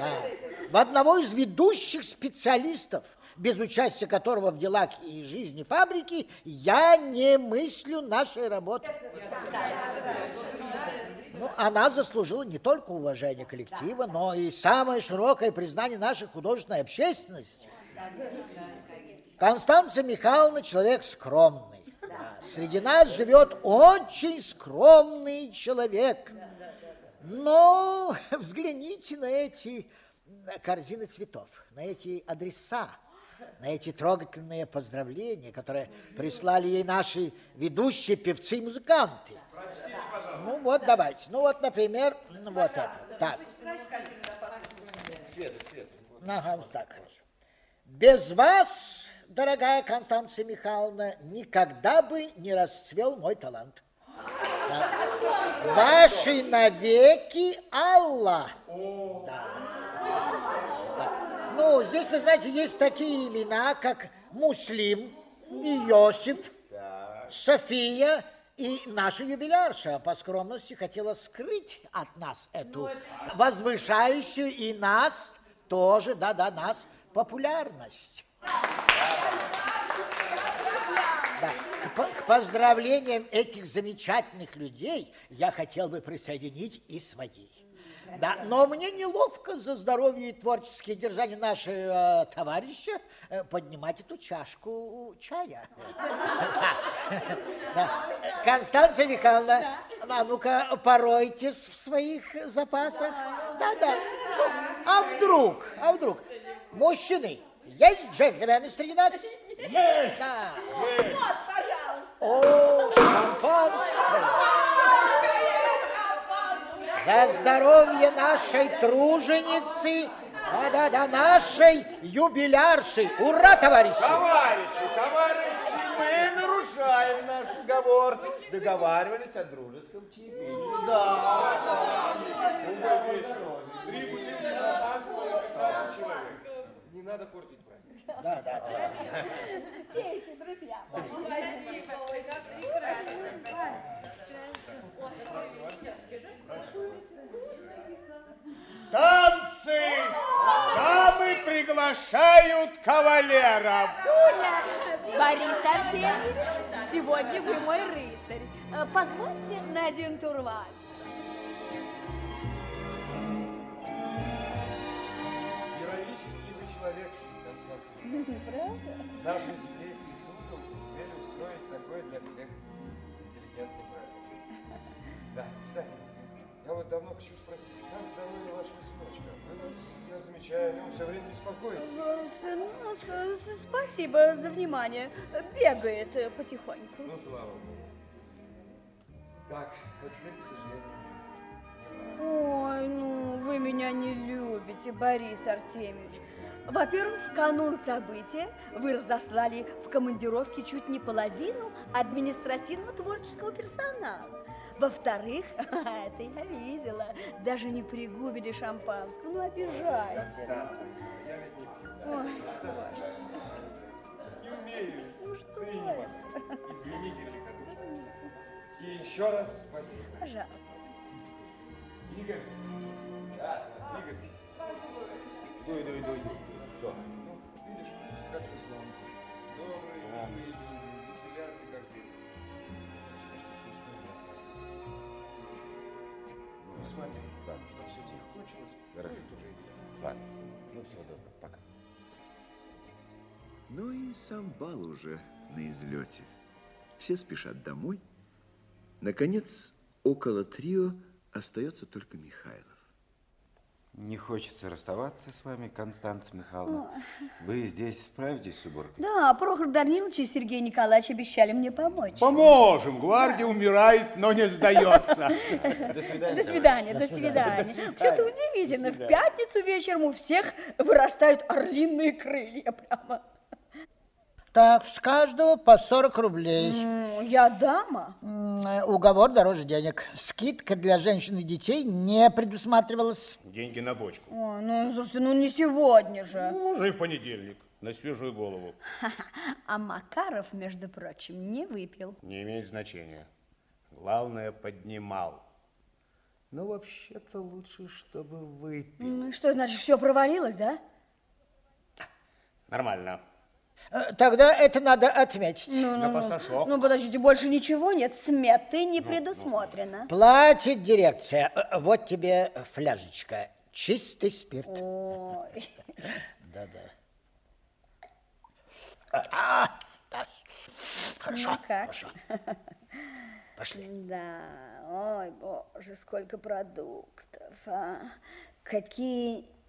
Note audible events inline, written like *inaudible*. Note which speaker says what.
Speaker 1: Да. В одного из ведущих специалистов, без участия которого в делах и жизни фабрики, я не мыслю нашей работы. Ну, она заслужила не только уважение коллектива, но и самое широкое признание нашей художественной общественности. Констанция Михайловна человек скромный. Среди нас живет очень скромный человек. Но *laughs* взгляните на эти корзины цветов, на эти адреса, на эти трогательные поздравления, которые прислали ей наши ведущие певцы и музыканты. Ну вот, давайте. Ну вот, например, ну, вот это. Так. Ага, вот так, хорошо. Без вас, дорогая Констанция Михайловна, никогда бы не расцвел мой талант. Да. Ваши навеки, Алла. Да. Да. Ну, здесь, вы знаете, есть такие имена, как Муслим, Иосиф, София и наша юбилярша по скромности хотела скрыть от нас эту возвышающую и нас тоже, да-да, нас популярность. Да. К, поздравлениям этих замечательных людей я хотел бы присоединить и свои. Да, но мне неловко за здоровье и творческие держания нашего э, товарища э, поднимать эту чашку чая. Да. Констанция Михайловна, а ну-ка поройтесь в своих запасах. Да-да. Ну, а вдруг, а вдруг? Мужчины, есть джентльмены среди нас?
Speaker 2: Есть!
Speaker 1: Да.
Speaker 3: Вот, пожалуйста.
Speaker 1: О, шампанское! За здоровье нашей труженицы, да-да-да, нашей юбилярши. Ура, товарищи!
Speaker 2: Товарищи, товарищи, мы нарушаем наш договор. Договаривались о дружеском чаепитии. Да, да.
Speaker 4: Три бутылки шампанского на 15 человек. Не надо портить праздник.
Speaker 1: Да, да, да.
Speaker 3: Пейте, друзья.
Speaker 5: Танцы! Дамы приглашают кавалеров.
Speaker 3: Борис Артемьевич, сегодня вы мой рыцарь. Э, Позвольте на один тур вальс. Правда?
Speaker 4: Наши житейские сутолки сумели устроить такой для всех интеллигентный праздник. Да, кстати, я вот давно хочу спросить, как здоровье вашего сыночка? Вы, вот, я замечаю, он все время
Speaker 3: Сыночка, с- спасибо за внимание. Бегает потихоньку.
Speaker 4: Ну, слава богу. Так, а теперь, к сожалению.
Speaker 3: Ой, ну вы меня не любите, Борис Артемьевич. Во-первых, в канун события вы разослали в командировке чуть не половину административно-творческого персонала. Во-вторых, *laughs* это я видела, даже не пригубили шампанского, ну обижаете.
Speaker 4: Констанция, я ведь не.
Speaker 3: Ой,
Speaker 4: Совсем. Не умею.
Speaker 3: Ну что
Speaker 4: Да и не
Speaker 3: вы.
Speaker 4: могу. Извините великодушно. И еще раз спасибо.
Speaker 3: Пожалуйста.
Speaker 4: Игорь. Да. Игорь.
Speaker 2: Дуй, дуй, дуй, дуй. Что?
Speaker 4: Ну, видишь, как все славно. Добрые, милые люди, веселятся, как дети. Что пустое Ну, смотри, чтобы все тихо кончилось.
Speaker 2: Хорошо.
Speaker 4: Ну, тоже.
Speaker 2: Ладно. Ну, все, добро. Пока.
Speaker 6: Ну и сам бал уже на излете. Все спешат домой. Наконец, около трио остается только Михайлов.
Speaker 7: Не хочется расставаться с вами, Констанция Михайловна. Вы здесь справитесь с уборкой?
Speaker 3: Да, Прохор Данилович и Сергей Николаевич обещали мне помочь.
Speaker 5: Поможем. Гвардия умирает, но не сдается. *laughs*
Speaker 2: До свидания.
Speaker 3: До свидания, до свидания. Что-то удивительно, в пятницу вечером у всех вырастают орлиные крылья прямо.
Speaker 1: Так, с каждого по 40 рублей.
Speaker 3: М, Я дама.
Speaker 1: М, э, Уговор дороже денег. Скидка для женщин и детей не предусматривалась.
Speaker 5: Деньги на бочку.
Speaker 3: Ой, ну, слушайте, ну не сегодня же.
Speaker 5: Можно и в понедельник. На свежую голову.
Speaker 3: А Макаров, между прочим, не выпил.
Speaker 5: Не имеет значения. Главное, поднимал.
Speaker 2: Но вообще-то лучше, чтобы выпил.
Speaker 3: Ну, Что значит, все провалилось, да?
Speaker 2: Нормально.
Speaker 1: Э, Тогда это надо отметить.
Speaker 3: Ну, ну, ну. Ну, подождите, больше ничего нет, сметы не предусмотрено.
Speaker 1: Платит дирекция. Э, Вот тебе фляжечка. Чистый спирт.
Speaker 3: Ой,
Speaker 1: Да-да. А, да. Хорошо.
Speaker 3: ну как?
Speaker 1: Хорошо. Пошли.
Speaker 3: Да, ой, боже, сколько продуктов, а. Какие